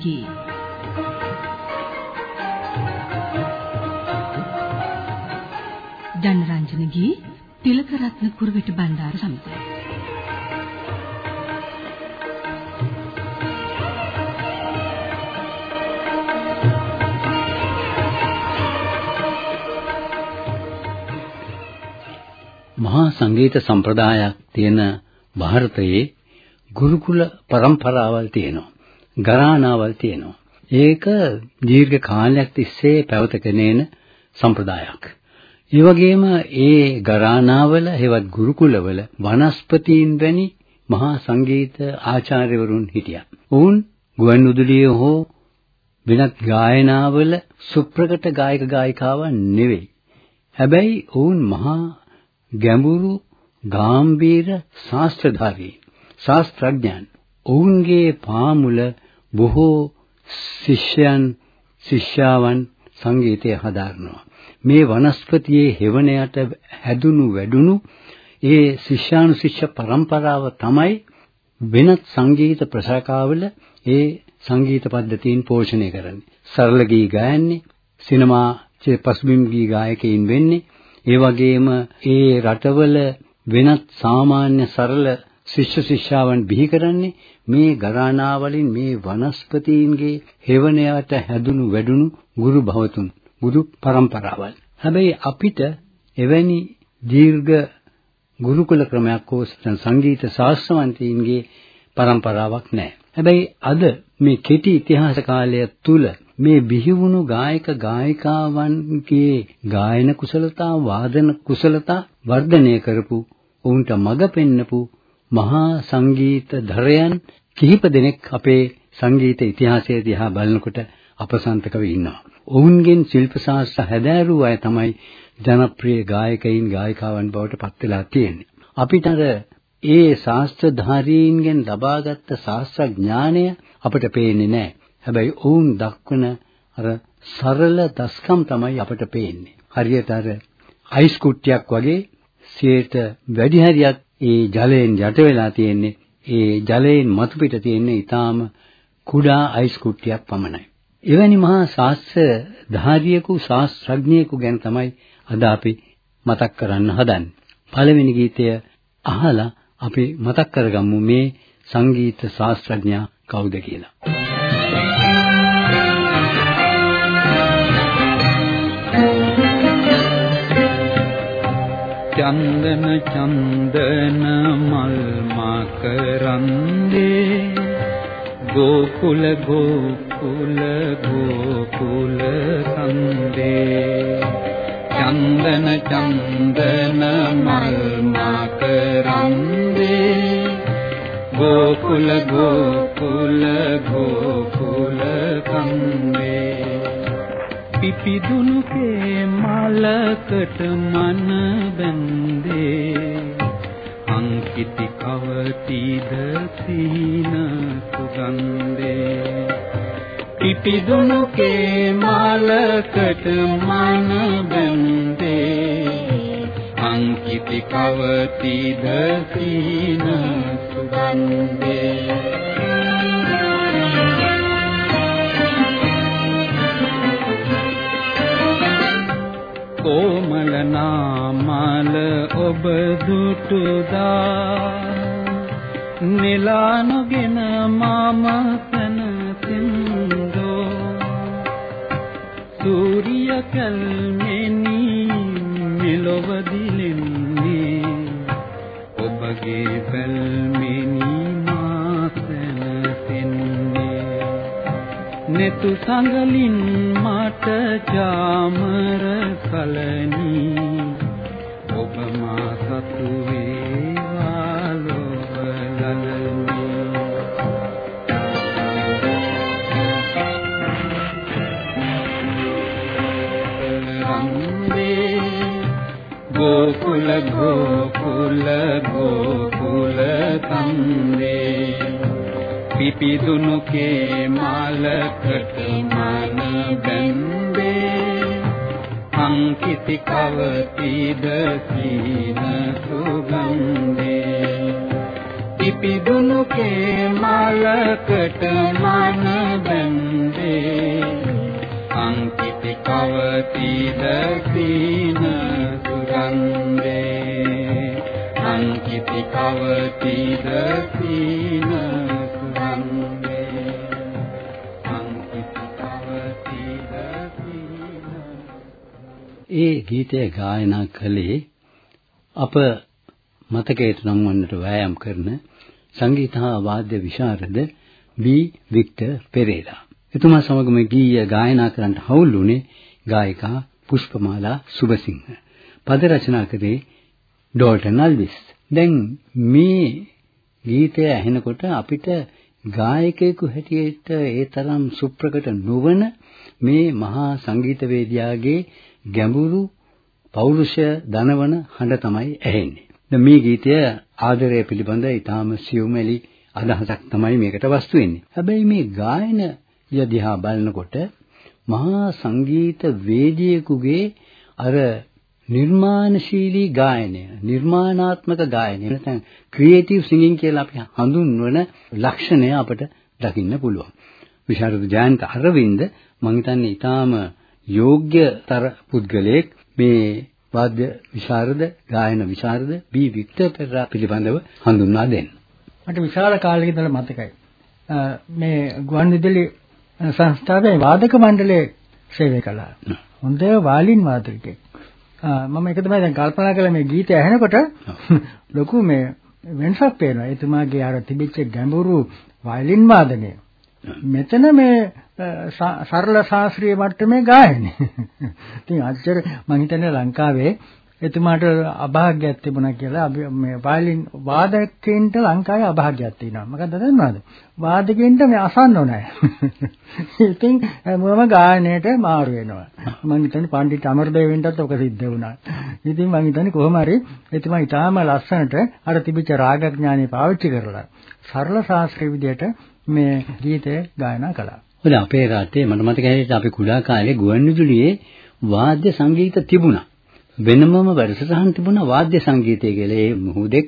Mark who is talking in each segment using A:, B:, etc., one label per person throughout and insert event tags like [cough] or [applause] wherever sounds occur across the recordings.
A: සිටී. ජනරන්ජනගේ තිලකරත්න කුරුවිට බණ්ඩාර සමිතිය.
B: මහා සංගීත සම්ප්‍රදායක් තියෙන ಭಾರತයේ ගුරුකුල પરම්පරාවල් තියෙනවා. ගරානාවල් තියෙනවා. ඒක දීර්ඝ කාලයක් තිස්සේ පැවතගෙන එන සම්ප්‍රදායක්. ඒ වගේම ඒ ගරානාවල හෙවත් ගුරුකුලවල වනස්පතීන් වැනි මහා සංගීත ආචාර්යවරුන් හිටියා. ඔවුන් ගුවන්විදුලියේ හෝ වෙනත් ගායනාවල සුප්‍රකට ගායක ගායිකාවන් නෙවෙයි. හැබැයි ඔවුන් මහා ගැඹුරු ගාම්භීර ශාස්ත්‍රධාරී ශාස්ත්‍රඥයන් ඔවුන්ගේ පාමුල බොහෝ ශිෂ්‍යයන් ශිෂ්‍යාවන් සංගීතය හදාරනවා. මේ වනස්පතියේ හෙවණයට හැදුණු වැඩුණු ඒ ශිෂ්‍යානුශිෂ්‍ය પરම්පරාව තමයි වෙනත් සංගීත ප්‍රශාකාවල ඒ සංගීත පද්ධතීන් පෝෂණය කරන්නේ. සරල ගී ගයන්නේ සිනමා පසුබිම් ගී ගායකයින් වෙන්නේ. ඒ වගේම ඒ රටවල වෙනත් සාමාන්‍ය සරල ශිෂ්‍ය ශිෂ්‍යාවන් බිහි කරන්නේ මේ ගරාණා වලින් මේ වනස්පතීන්ගේ හෙවණයට හැදුණු වැඩුණු ගුරු භවතුන් ගුරු પરම්පරාවල් හැබැයි අපිට එවැනි දීර්ඝ ගුරුකුල ක්‍රමයක් හෝ සංගීත ශාස්ත්‍රවන්තයින්ගේ પરම්පරාවක් නැහැ. හැබැයි අද මේ කෙටි ඉතිහාස කාලය තුල මේ බිහිවුණු ගායක ගායිකාවන්ගේ ගායන කුසලතා වාදන කුසලතා වර්ධනය කරපු ඔවුන්ට මඟ පෙන්නපු මහා සංගීත ධරයන් කිහිප දෙනෙක් අපේ සංගීත ඉතිහාසය දිහා බලනකොට අපසන්තකව ඉන්නවා. ඔවුන්ගෙන් ශිල්ප ශාස්ත්‍ර හැදෑරුව අය තමයි ජනප්‍රිය ගායකයින් ගායිකාවන් බවට පත් වෙලා තියෙන්නේ. අපිට අර ඒ ශාස්ත්‍රධාරීන්ගෙන් ලබාගත් ශාස්ත්‍ර ඥානය අපිට පේන්නේ නැහැ. හැබැයි ඔවුන් දක්වන අර සරල දස්කම් තමයි අපට පේන්නේ. හරියට අර අයිස් කුට්ටියක් වගේ සියයට වැඩි හරියක් ඒ ජලයෙන් යට වෙලා තියෙන්නේ. ඒ ජලයෙන් මතු පිට තියෙන්නේ ඊටාම කුඩා අයිස් කුට්ටියක් පමණයි. එවැනි මහා ශාස්ත්‍ර ධාරියෙකු ශාස්ත්‍රඥයෙකු ගැන තමයි අද අපි මතක් කරන්න හදන්නේ. පළවෙනි ගීතය අහලා අපි මතක් කරගමු මේ සංගීත ශාස්ත්‍රඥයා කවුද කියලා.
C: චන්දන චන්දන මල් මකරන්දේ ගෝකුල ගෝකුල ගෝකුල කන්දේ. චන්දන චන්දන මල් මකරන්දේ ගෝකුල Anda. අංකිති කවතිද සීන සුගන්ධේ පිපිදුණු කේ මලකට මන බැඳේ. අංකිත කවතිද සීන සුගන්ධේ අංකිත කවතිද සීන
B: ඒ ගීතය ගායනා කළේ අප මතකයට නම් වන්නට වෑයම් කරන සංගීත හා වාද්‍ය විශාරද බී වික්ටර් පෙරේරා. එතුමා සමගම ගීය ගායනා කරන්නට හවුල් වුණේ ගායිකා පුෂ්පමාලා සුබසිංහ. පද රචනා කරේ ඩෝල්ටන් අල්විස්. දැන් මේ ගීතය ඇහෙනකොට අපිට ගායකයෙකු හැටියට ඒ තරම් සුප්‍රකට නොවන මේ මහා සංගීතවේදියාගේ ගැඹුරු පෞරුෂය දනවන හඬ තමයි ඇහෙන්නේ. දැන් මේ ගීතය ආදරය පිළිබඳ ඊටාම සියුමැලි අදහසක් තමයි මේකට වස්තු වෙන්නේ. හැබැයි මේ ගායන යදිහා බලනකොට මහා සංගීත වේදිකේකුගේ අර නිර්මාණශීලී ගායනය නිර්මාණාත්මක ගායනය නැත්නම් ක්‍රියේටිව් සිංගින් කියලා අපි හඳුන්වන ලක්ෂණය අපට දකින්න පුළුවන්. විශාරද ජයන්ත අරවින්ද මම හිතන්නේ ඊටාම යෝග්‍යතර පුද්ගලයෙක් මේ වාද්‍ය විශාරද ගායන විශාරද බී වික්ටර් පෙරේරා පිළිබඳව හඳුන්වා දෙන්න.
D: මට විශාල කාලයක ඉඳලා මතකයි. මේ ගුවන්විදුලි සංස්ථාවේ වාදක මණ්ඩලයේ සේවය කළා. හොඳ වාලින් වාදකයෙක්. මම ඒක තමයි දැන් කල්පනා කළා මේ ගීතය ඇහෙනකොට ලොකු මේ වෙනසක් පේනවා. එතුමාගේ අර තිබිච්ච ගැඹුරු වයලින් වාදනය. මෙතන මේ සරල ශාස්ත්‍රීය මට්ටමේ ගායනය. ඉතින් අච්චර මම හිතන්නේ ලංකාවේ එතුමාට අභාග්‍යයක් තිබුණා කියලා මේ වයලින් වාදකයන්ට ලංකාවේ අභාග්‍යයක් තියෙනවා. මොකද දන්නවද? වාදකයන්ට මේ අසන්න ඕනේ. ඉතින් මොනම ගායනයට මාරු වෙනවා. මම හිතන්නේ පණ්ඩිත අමරදේවෙන්ටත් ඔක සිද්ධ වුණා. ඉතින් මම හිතන්නේ කොහොම හරි එතුමා ඊටාම ලස්සනට අර තිබිච්ච රාගඥානෙ පාවිච්චි කරලා සරල ශාස්ත්‍රීය විදියට මේ ගීතය ගායනා කළා.
B: හොඳ අපේ රටේ මට මතක හැටියට අපි කුඩා කාලේ ගුවන්විදුලියේ වාද්‍ය සංගීත තිබුණා. වෙනමම වැඩසටහන් තිබුණා වාද්‍ය සංගීතය කියලා. ඒ මුහුදෙක්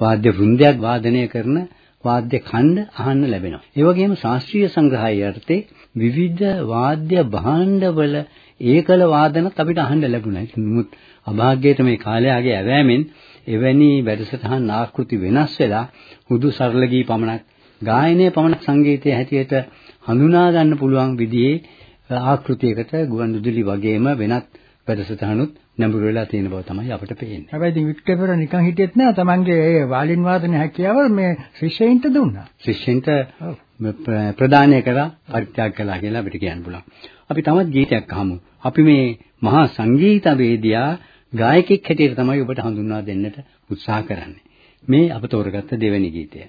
B: වාද්‍ය වෘන්දයක් වාදනය කරන වාද්‍ය ඛණ්ඩ අහන්න ලැබෙනවා. ඒ වගේම ශාස්ත්‍රීය සංග්‍රහය යටතේ විවිධ වාද්‍ය භාණ්ඩවල ඒකල වාදනත් අපිට අහන්න ලැබුණා. නමුත් අභාග්‍යයට මේ කාලයාගේ ඇවෑමෙන් එවැනි වැඩසටහන් ආකෘති වෙනස් වෙලා හුදු සරල ගී පමණක් ගායනයේ පමණක් සංගීතයේ හැටියට හඳුනා ගන්න පුළුවන් විදිහේ ආකෘතියකට ගුවන්විදුලි වගේම වෙනත් වැඩසටහනුත් නැඹුරු වෙලා තියෙන බව තමයි අපිට පේන්නේ.
D: හැබැයි ඉතින් වික්ටර් පෙර නිකන් හිටියෙත් නෑ තමන්ගේ ඒ වාලින් වාදන හැකියාව මේ ශිෂ්‍යයින්ට දුන්නා.
B: ශිෂ්‍යයින්ට ප්‍රදානය කළා පරිත්‍යාග කළා කියලා අපිට කියන්න පුළුවන්. අපි තවත් ගීතයක් අහමු. අපි මේ මහා සංගීතවේදියා ගායකෙක් හැටියට තමයි ඔබට හඳුන්වා දෙන්නට උත්සාහ කරන්නේ. මේ අප තෝරගත්ත දෙවැනි ගීතය.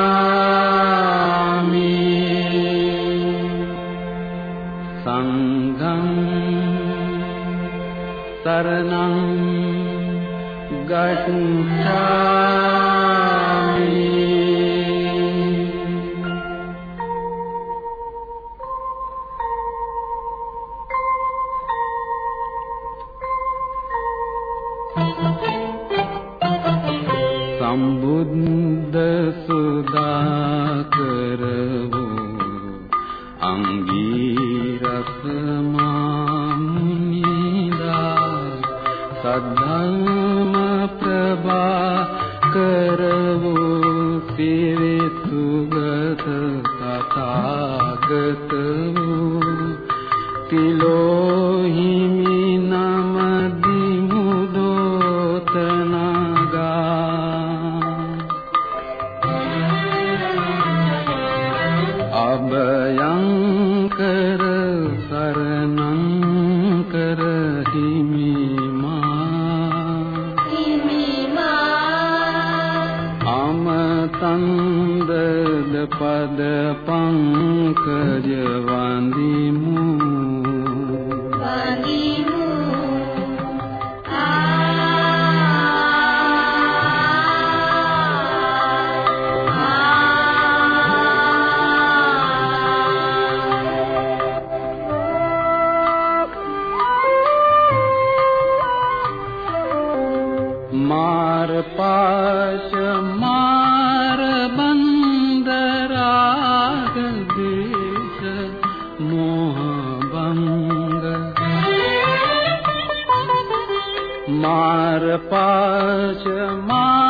C: සරණං ගච්ඡාමි පාශ මාර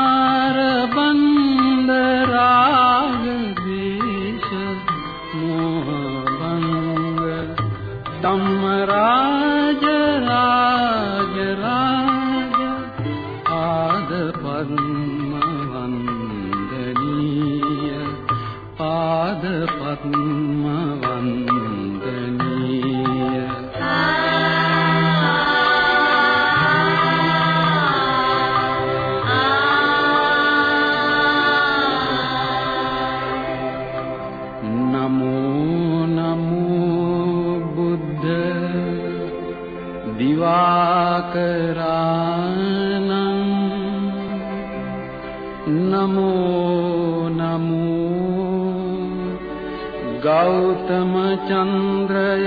C: ගෞතම චන්ද්‍රයානං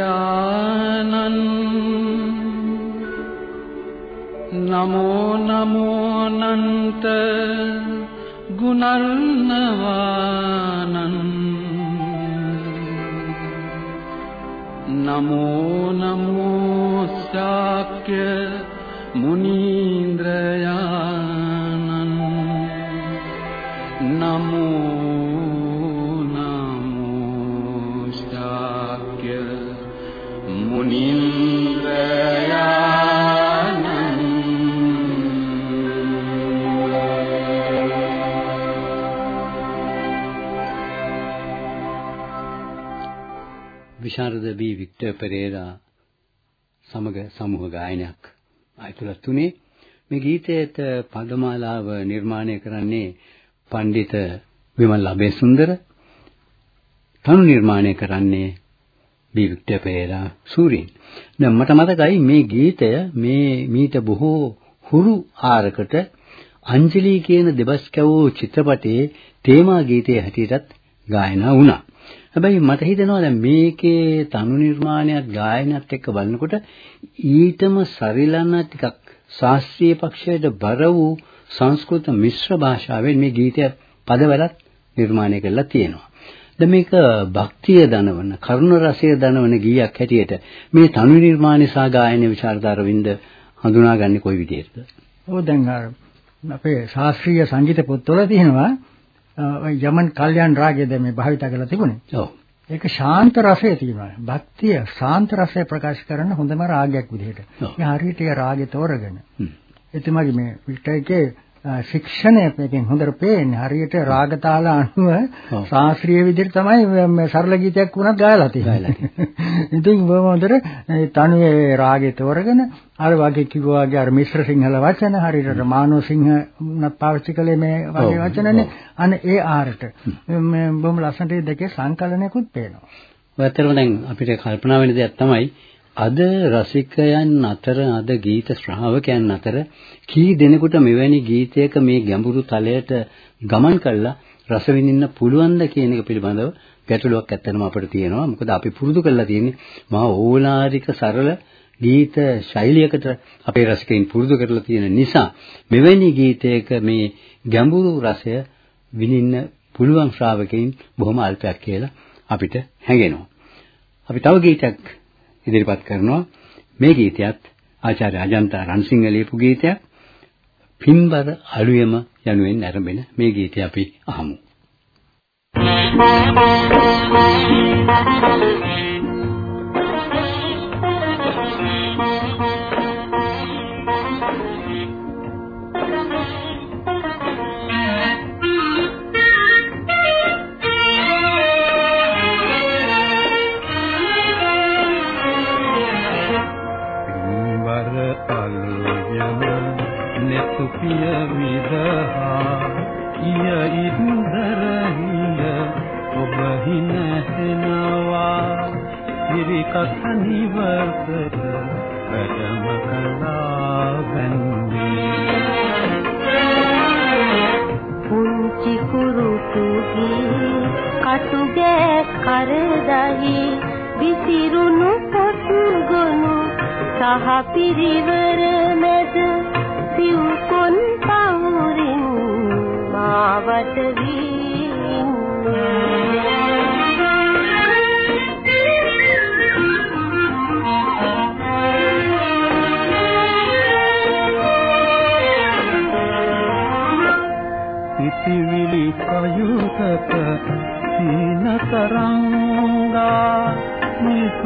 C: නමෝ නමෝ නන්ත ගුණර්ණවානං නමෝ නමෝ ශාක්‍ය
B: විශාරද බී වික්ටර් පෙරේරා සමග සමූහ ගායනයක් ඇතුළත් වුණේ මේ ගීතයට පදමාලාව නිර්මාණය කරන්නේ පඬිත විමල් අබේසුන්දර. තනු නිර්මාණය කරන්නේ බී වික්ටර් පෙරේරා සූරින්. දැන් මට මතකයි මේ ගීතය මේ මීට බොහෝ හුරු ආරකට අංජලි කියන දෙබස් කැවූ චිත්‍රපටයේ තේමා ගීතයේ හැටියටත් ගායනා වුණා. හැබැයි මට හිතෙනවා දැන් මේකේ තනු නිර්මාණයත් ගායනයත් එක්ක බලනකොට ඊටම සරිලන ටිකක් ශාස්ත්‍රීය පක්ෂයට බර වූ සංස්කෘත මිශ්‍ර භාෂාවෙන් මේ ගීතය පදවලත් නිර්මාණය කරලා තියෙනවා. දැන් මේක භක්තිය දනවන කරුණ රසය දනවන ගීයක් හැටියට මේ තනු නිර්මාණය සහ ගායන විචාරදාරවින්ද හඳුනාගන්නේ කොයි විදිහටද?
D: ඔව් දැන් අර අපේ ශාස්ත්‍රීය සංගීත පොත්වල තියෙනවා ඔය යමන් කල්යන් රාගය දැන් මේ භාවිත කරලා තිබුණේ.
B: ඔව්.
D: ඒක ශාන්ත රසය තියෙනවා. භක්තිය ශාන්ත රසය ප්‍රකාශ කරන හොඳම රාගයක් විදිහට. ඒ හරියට ඒ රාගය තෝරගෙන.
B: හ්ම්.
D: එතුමාගේ මේ වික්ටර්ගේ ශික්ෂණය මේකෙන් හොඳට පේන්නේ හරියට රාග තාල අනුව. ශාස්ත්‍රීය විදිහට තමයි සරල ගීතයක් වුණත් ගායලා තියෙන්නේ. [laughs] ඉතින් බොහොම හොඳට තනුවේ රාගය තෝරගෙන අර වගේ කිව්වා වගේ අර මිශ්‍ර සිංහල වචන හරියට මානව සිංහ උනත් පාවිච්චි කළේ මේ වගේ වචනනේ. අන්න ඒ ආරට මේ බොහොම ලස්සනට දෙකේ සංකලනයකුත් පේනවා.
B: ඇත්තටම දැන් අපිට කල්පනා වෙන දෙයක් තමයි අද රසිකයන් අතර අද ගීත ශ්‍රාවකයන් අතර කී දෙනෙකුට මෙවැනි ගීතයක මේ ගැඹුරු තලයට ගමන් කළා රස විඳින්න පුළුවන්ද කියන එක පිළිබඳව ගැටලුවක් ඇත්තටම අපිට තියෙනවා. මොකද අපි පුරුදු කරලා තියෙන්නේ මහා ඕලාරික සරල ගීත ශෛලියකට අපේ රසිකයින් පුරුදු කරලා තියෙන නිසා මෙවැනි ගීතයක මේ ගැඹුරු රසය විඳින්න පුළුවන් ශ්‍රාවකයින් බොහොම අල්පයක් කියලා අපිට හැඟෙනවා. අපි තව ගීතයක් ඉදිරිපත් කරනවා. මේ ගීතයත් ආචාර්ය අජන්තා රන්සිංහ ලියපු ගීතයක්. පින්බර අලුයම යනුවෙන් ආරම්භෙන මේ ගීතය අපි අහමු.
C: පින්වර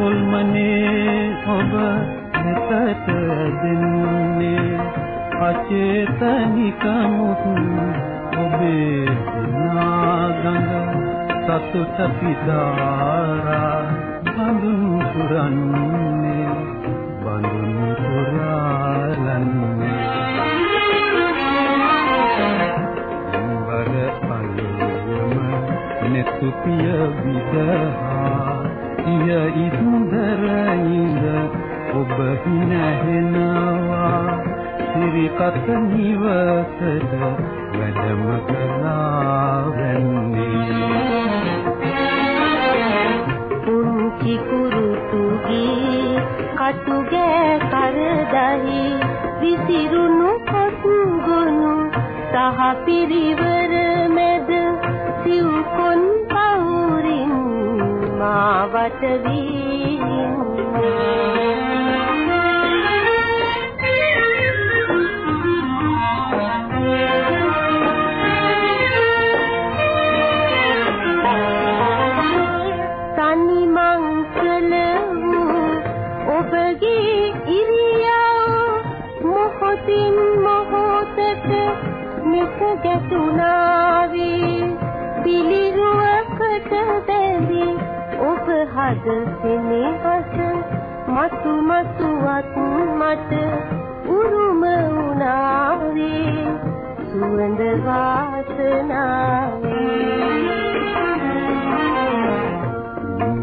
C: නිසල්මනේ ඔබ මෙතට දෙන්නේ අචේතනිකමුත් ඔබේ නාගඟ සතුට පිදාරා සිරිකත නිවසට වැඩම කළා වෙන්නේ
E: පුංචි කුරුතුගේ කටුගේ කරදහි විසිරුණු කොත්ගොනු සහ පිරිවර මැද සිව්කොන් පවුරින් මාවට තනි මෙස ගැටුණාවේ පිළිරුවකට බැඳි ඔබ හද සෙනෙහස මතු මතුවත් මට උරුම වුණාවේ. සුවඳ වාසනාවේ.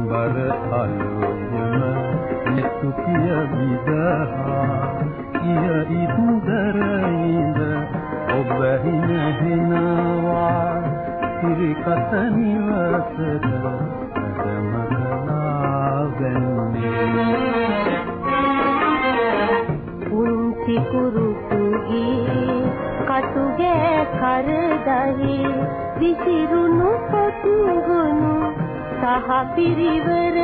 C: බර අලුයම නිසුපිය විදහා. කිය ඉදුදර ඉඳ ඔබ හිනහෙනවා සිරිකත නිවසට වැඩම කළා වෙන්නේ
E: පුංචි කුරුතුගේ කටුගේ කරදහි විසිරුණු පොතුගුණු සහ පිරිවර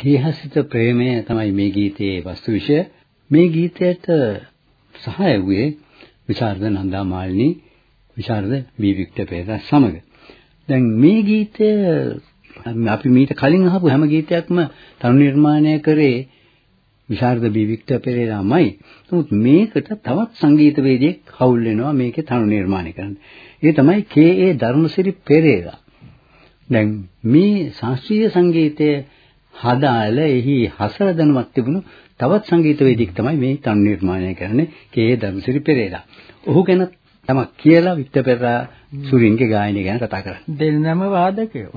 B: ගේහසිත ප්‍රේමය තමයි මේ ගීතයේ වස්තු විෂය. මේ ගීතයට සහාය වූයේ විශාරද නන්දා මාලිනී විශාරද වී වික්ටර් පෙරේරා සමග. දැන් මේ ගීතය අපි මීට කලින් අහපු හැම ගීතයක්ම තනු නිර්මාණය කරේ විශාරද බී වික්ටර් පෙරේරාමයි. නමුත් මේකට තවත් සංගීතවේදියෙක් හවුල් වෙනවා මේකේ තනු නිර්මාණය කරන්න. ඒ තමයි කේ.ඒ. ධර්මසිරි පෙරේරා. දැන් මේ ශාස්ත්‍රීය සංගීතය හදාල එහි හසල දැනුමක් තිබුණු තවත් සංගීතවේදියෙක් තමයි මේ තනු නිර්මාණය කරන්නේ කේ.ඒ. ධර්මසිරි පෙරේරා. ඔහු ගැන තමක් කියලා වික්ටර් පෙරේරා සුරින්ගේ ගායනය ගැන කතා කරන්නේ.
D: දෙන්නම වාදකයෝ.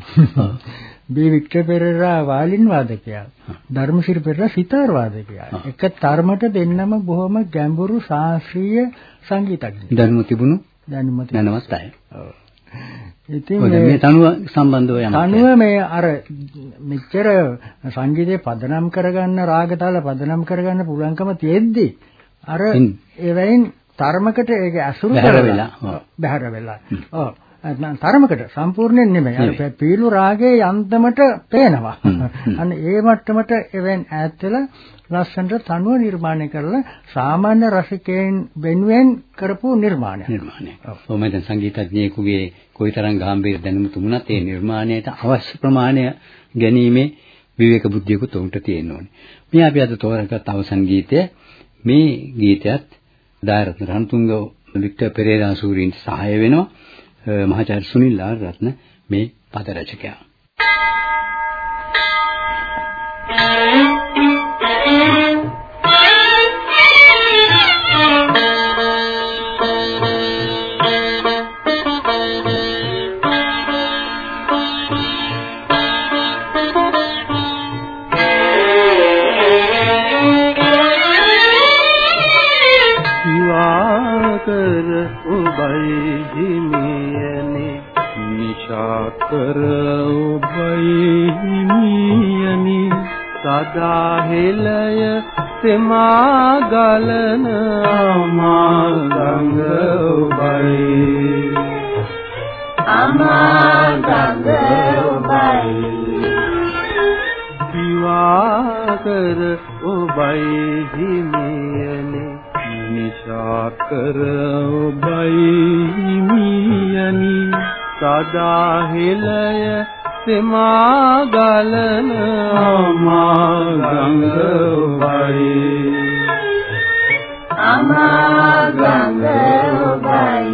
D: බී වික්ටර් පෙරේරා වයලින් වාදකයා. ධර්මසිරි පෙරේරා සිතාර් වාදකයා. එක තරමට දෙන්නම බොහොම ගැඹුරු ශාස්ත්‍රීය සංගීතඥයෝ.
B: දැනුම තිබුණු
D: දැනුම තිබුණා.
B: නැනවත් අය.
D: ඔව්. ඉතින්
B: මේ තනුව සම්බන්ධව යනවා.
D: තනුව මේ අර මෙච්චර සංගීතේ පදනම් කරගන්න රාගතාල පදනම් කරගන්න පුළුවන්කම තියෙද්දි අර. ඒවයින් තරමකට ඒක
B: බැහැර
D: කරලා. බැහැර වෙලා. ඔව්. තරමකට සම්පූර්ණයෙන් නෙමෙයි. අර. පීලු රාගයේ යන්තමට පේනවා. අන්න ඒ මට්ටමට එවෙන් ඈත් වෙලා ලස්සනට තනුව නිර්මාණය කරලා සාමාන්‍ය රසිකයන් වෙනුවෙන් කරපු නිර්මාණයක්.
B: නිර්මාණය.
D: ඔව්.
B: මම දැන් සංගීතඥයෙකුගේ කොයිතරම් ගැඹීර දැනුම තිබුණත් ඒ නිර්මාණයට අවශ්‍ය ප්‍රමාණය ගැනීමේ විවේක බුද්ධියකුත් උන්ට තියෙන්න ඕනේ. මේ අපි අද තෝරාගත් අවසන් ගීතය මේ ගීතයත් දායරත්න රන්තුංග වික්ටර් පෙරේරා සූරීන්ට සහාය වෙනවා. මහාචාර්ය සුනිල් ආරත්න මේ පද රචකයා.
F: නිශා කර ඔබයි හිමියනි සදා හෙළය තෙමා ගලන අමා ගංග ඔබයි
C: අමා ගංග ඔබයි
F: විවා කර ඔබයි හිමියනි නිශාකර ඔබයි හිමියනි සදා හෙළය සෙමා ගලන අමා ගංග ඔබයි
C: අමා ගංග ඔබයි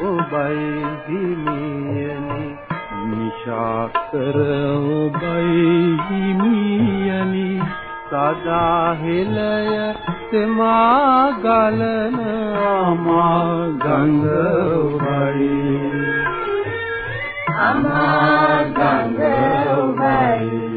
F: ඔබයි හිමියනි. නිශාකර ඔබයි හිමියනි. සදා හෙළය තෙමා ගලන අමා ගංග ඔබයි.
C: අමා ගංග ඔබයි.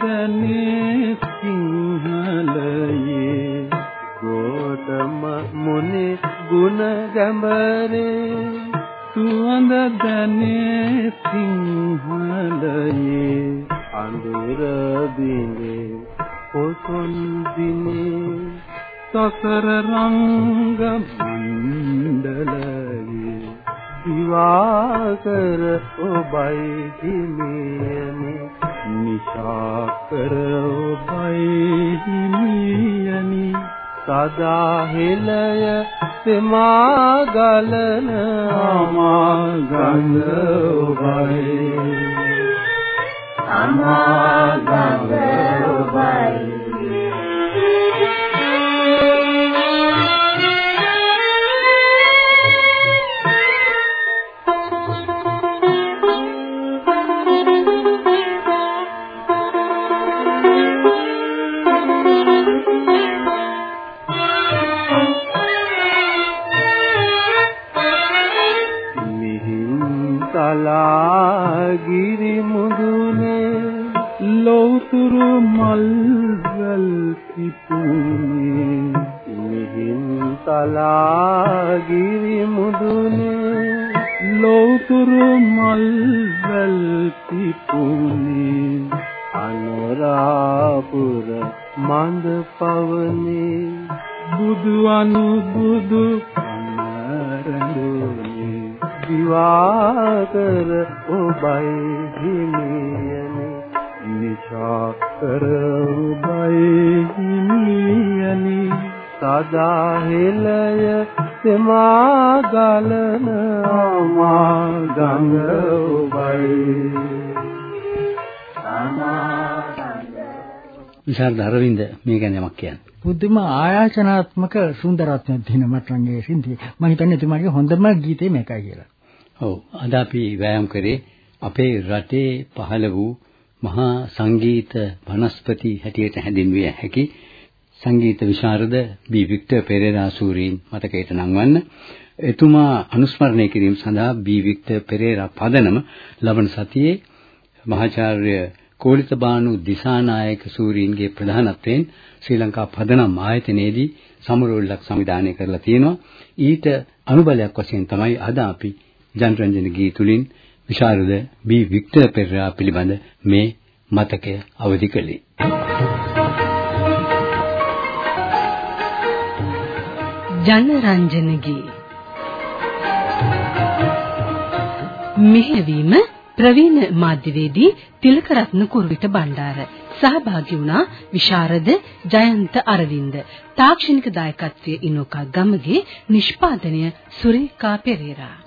F: දැනේ සිංහලයේ. ගෝතම මුනි ගුණ ගැඹරේ. සුවඳ දැනේ සිංහලයේ. අඳුර දිනේ පොසොන් දිනේ. සසර රංග මණ්ඩලයේ. දිවාකර ඔබයි හිමියනි නිශාකර ඔබයි හිමියනි සදා හෙළය තෙමා ගලන අමා ගංග ඔබයි.
C: අමා ගංග ඔබයි.
F: දිවාකර ඔබයි හිමියනි නිශාකර ඔබයි හිමියනි සදා හෙළය තෙමා ගලන අමා ගංග ඔබයි
B: විශාරද අරවින්ද මේ ගැන යමක් කියන්න.
D: පුදුම ආයාචනාත්මක සුන්දරත්වයක් තියෙන මට රංගේ සින්දි. මම හිතන්නේ එතුමාගේ හොඳම ගීතේ මේකයි කියලා.
B: ඔව්. අද අපි වෑයම් කරේ අපේ රටේ පහළ වූ මහා සංගීත වනස්පති හැටියට හැඳින්විය හැකි සංගීත විශාරද බී වික්ටර් පෙරේරා සූරීන් මතකයට නංවන්න. එතුමා අනුස්මරණය කිරීම සඳහා බී වික්ටර් පෙරේරා පදනම ලබන සතියේ මහාචාර්ය කෝලිතබානු දිසානායක සූරීන්ගේ ප්‍රධානත්වයෙන් ශ්‍රී ලංකා පදනම් ආයතනයේදී සමරෝල්ලක් සංවිධානය කරලා තියෙනවා. ඊට අනුබලයක් වශයෙන් තමයි අද අපි ජනරන්ජන ගී තුලින් විශාරද බී වික්ටර් පෙරේරා පිළිබඳ මේ මතකය අවදි කළේ.
A: ජනරන්ජනගේ මෙහෙවීම ප්‍රවීණ මාධ්‍යවේදී තිලකරත්න කුරුවිට බණ්ඩාර. සහභාගී වුණා විශාරද ජයන්ත අරවින්ද. තාක්ෂණික දායකත්වයේ ඉනෝකා ගමගේ නිෂ්පාදනය සුරේකා පෙරේරා.